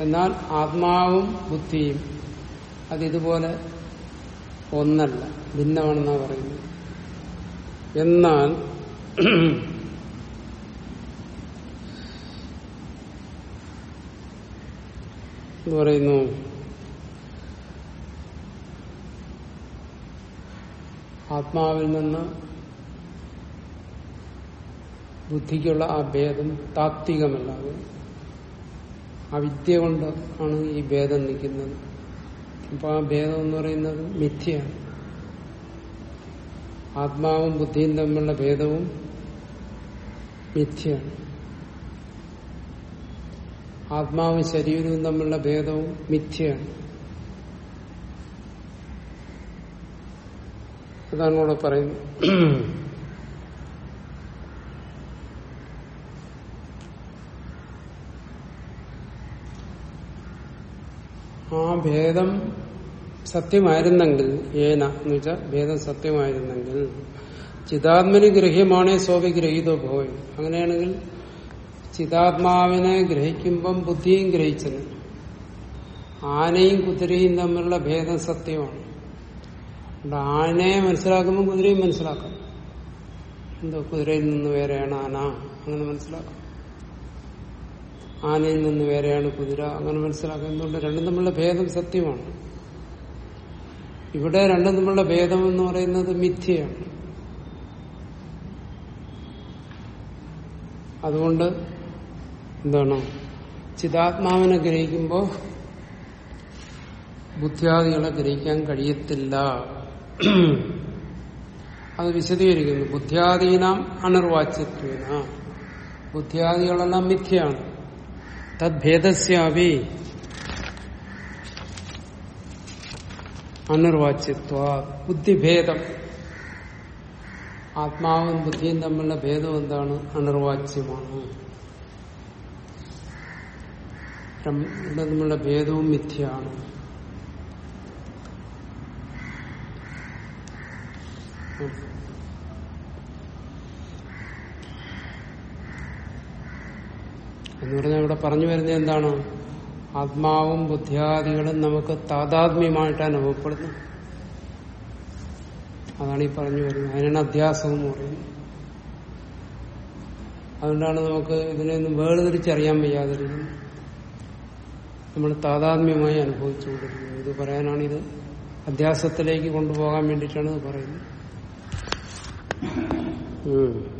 എന്നാൽ ആത്മാവും ബുദ്ധിയും അതിതുപോലെ ഒന്നല്ല ഭിന്നമാണെന്നാ പറയുന്നത്. എന്നാൽ എന്ന് പറയുന്നു ആത്മാവിൽ നിന്ന് ബുദ്ധിക്കുള്ള ആ ഭേദം താത്വികമല്ലാതെ ആ വിദ്യ കൊണ്ട് ആണ് ഈ ഭേദം നിൽക്കുന്നത്. അപ്പൊ ആ ഭേദം എന്ന് പറയുന്നത് മിഥ്യയാണ്. ആത്മാവും ബുദ്ധിയും തമ്മിലുള്ള ഭേദവും മിഥ്യയാണ്. ആത്മാവും ശരീരവും തമ്മിലുള്ള ഭേദവും മിഥ്യയാണ്. അതാണ് ഇവിടെ പറയുന്നത്. ആ ഭേദം സത്യമായിരുന്നെങ്കിൽ ഏന എന്ന് വെച്ചാൽ ഭേദം സത്യമായിരുന്നെങ്കിൽ ചിതാത്മനി ഗ്രഹ്യമാണേ സ്വാഭിഗ്രഹീതോ ഭവൻ അങ്ങനെയാണെങ്കിൽ ചിതാത്മാവിനെ ഗ്രഹിക്കുമ്പം ബുദ്ധിയും ഗ്രഹിച്ചത് ആനയും കുതിരയും തമ്മിലുള്ള ഭേദം സത്യമാണ്. ആനയെ മനസ്സിലാക്കുമ്പോൾ കുതിരയും മനസ്സിലാക്കാം. എന്തോ കുതിരയിൽ നിന്ന് വേറെയാണ് ആന. അങ്ങനെ മനസ്സിലാക്കാം. ആനയിൽ നിന്ന് വേറെയാണ് കുതിര. അങ്ങനെ മനസ്സിലാക്കുന്നതുകൊണ്ട് രണ്ടും തമ്മിലുള്ള ഭേദം സത്യമാണ്. ഇവിടെ രണ്ടും തമ്മിലുള്ള ഭേദം എന്ന് പറയുന്നത് മിഥ്യയാണ്. അതുകൊണ്ട് എന്താണ്? ചിതാത്മാവിനെ ഗ്രഹിക്കുമ്പോൾ ബുദ്ധിയാദികളെ ഗ്രഹിക്കാൻ കഴിയത്തില്ല. അത് വിശദീകരിക്കുന്നു. ബുദ്ധിയാദീനാം അനിർവാച്യത്വേന. ബുദ്ധിയാദികളെല്ലാം മിഥ്യയാണ്. തദ്ഭേദസ്യാവി. അനിർവാച്യത്വ ബുദ്ധിഭേദം. ആത്മാവും ബുദ്ധിയും തമ്മിലുള്ള ഭേദം എന്താണ്? അനിർവാച്യമാണ്. തമ്മിലുള്ള ഭേദവും മിഥ്യയാണ്. എന്ന് പറഞ്ഞാൽ ഇവിടെ പറഞ്ഞു വരുന്നത് എന്താണ്? ആത്മാവും ബുദ്ധിയാദികളും നമുക്ക് താതാത്മ്യമായിട്ട് അനുഭവപ്പെടുന്നു. അതാണ് ഈ പറഞ്ഞു വരുന്നത്. അതിനാണ് അധ്യാസം എന്ന് പറയുന്നത്. അതുകൊണ്ടാണ് നമുക്ക് ഇതിനെയൊന്നും വേർതിരിച്ചറിയാൻ വയ്യാതിരിക്കുന്നത് നമ്മൾ താതാത്മ്യമായി അനുഭവിച്ചുകൊണ്ടിരിക്കുന്നത്. ഇത് പറയാനാണ് ഇത് അധ്യാസത്തിലേക്ക് കൊണ്ടുപോകാൻ വേണ്ടിയിട്ടാണ് ഇത് പറയുന്നത്.